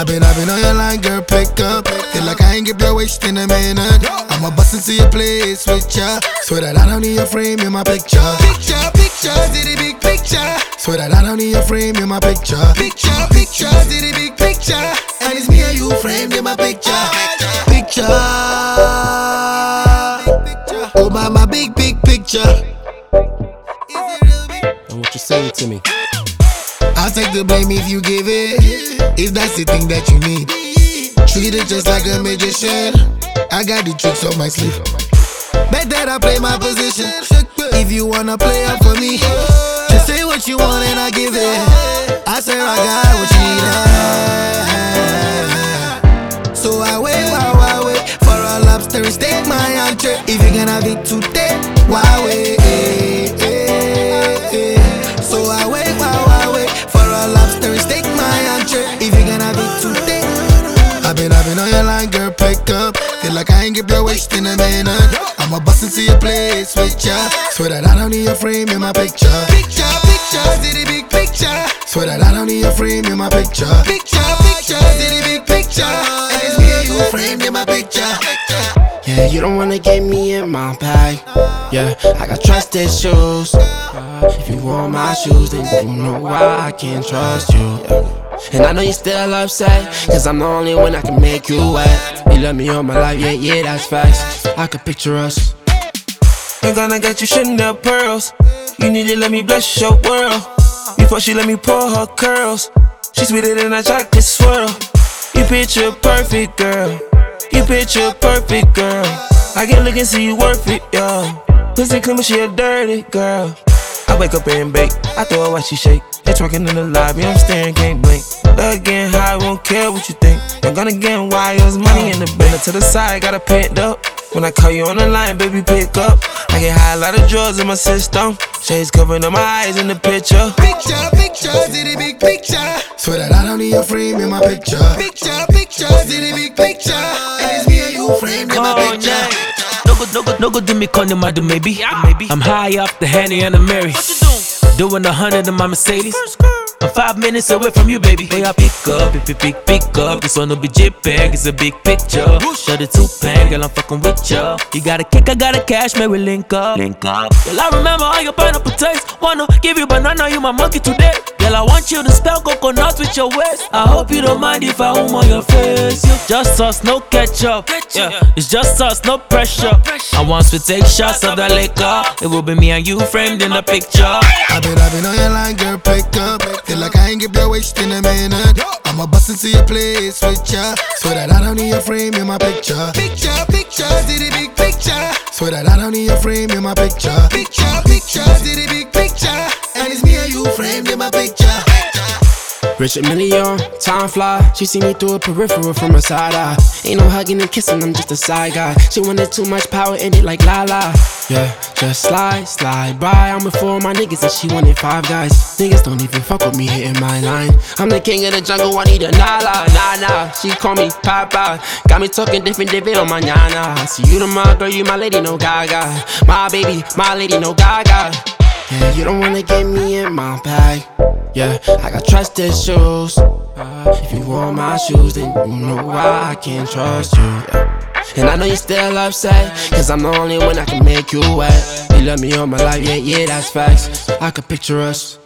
I've been, I've been on your line, girl, pick up. Feel like I ain't get your waist in a minute. I'ma bust into your place with ya. Swear that I don't need your frame in my picture. Picture, picture, the big picture. Swear that I don't need your frame in my picture. Picture, picture, the big picture. And it's me and you framed in my picture. Picture. Oh, my, my big, big picture. And what you saying to me? I'll take the blame if you give it. If that's the thing that you need. Treat it just like a magician. I got the tricks up my sleeve. Bet that I play my position. If you wanna play up for me, just say what you want and I give it. I said I got what you need. So I wait, I wait for a lobster and steak, my entree. If you can have it today, why wait? Been on your line, girl, pick up. Feel like I ain't get your waist in a minute. I'ma bust into your place with ya. Swear that I don't need your frame in my picture. Picture, picture, the big picture. Swear that I don't need your frame in my picture. Picture, picture, the big picture. And it's me and you in my picture. Yeah, you don't wanna get me in my bag. Yeah, I got trust issues. Uh, if you want my shoes, then you know why I can't trust you. And I know you still upset, cause I'm the only one that can make you wet. You love me all my life, yeah, yeah, that's facts. I could picture us. I'm gonna get you Chanel pearls. You need to let me bless your world. Before she let me pull her curls. She sweeter than a chocolate swirl. You picture perfect, girl. You picture perfect, girl. I can look and see you worth it, yo. Pussy clean, but she a dirty girl. I wake up and bake. I throw her while she shake. They twerking in the lobby, I'm staring, can't blink. Love getting high, won't care what you think. I'm gonna get wires, money in the bank. To the side, got it picked up. When I call you on the line, baby, pick up. I get high, a lot of drugs in my system. Shades covering up my eyes in the picture. Picture, picture, see the big picture. Swear that I don't need your frame in my picture. Picture, picture, see the big picture. And it's me and you framed in my picture. Yeah. No good, no good, no good, do me calling my do maybe. I'm high off the Henny and the Mary. Doing a hundred in my Mercedes. I'm five minutes away from you, baby. Boy, I pick up, pick, pick, pick, pick up. This one will be JPEG, it's a big picture. Shut it to pen, girl, I'm fucking with ya. You got a kick, I got a cash, may we link up. Link up. Girl, I remember all your pineapple taste. Wanna give you banana, you my monkey today. Girl, I want you to spell coconut with your waist. I hope you don't mind if I home on your face. You just us, no ketchup. Yeah, it's just us, no pressure. And once we take shots of the liquor, it will be me and you framed in the picture. I've been, I've been on your line, girl, pick up. Feel like I ain't get your waist in a minute. I'ma bust into your place with ya. Swear that I don't need your frame in my picture. Picture, picture, see the big picture. Swear that I don't need your frame in my picture. Picture, picture, see the big picture. And it's me and you framed in my picture. Richard Million, time fly. She see me through a peripheral from her side eye. Ain't no hugging and kissing, I'm just a side guy. She wanted too much power in it like la la. Yeah, just slide, slide by. I'm with four of my niggas and she wanted five guys. Niggas don't even fuck with me hitting my line. I'm the king of the jungle, I need a nala, nah nah. She call me Papa. Got me talking different, different on my nyana. See you my girl, you my lady, no gaga. My baby, my lady, no gaga. Yeah, you don't wanna get me in my bag. Yeah, I got trust issues. Uh, if you want my shoes, then you know why I can't trust you. Yeah. And I know you're still upset, cause I'm the only one that can make you wet. You love me all my life, yeah, yeah, that's facts. I could picture us.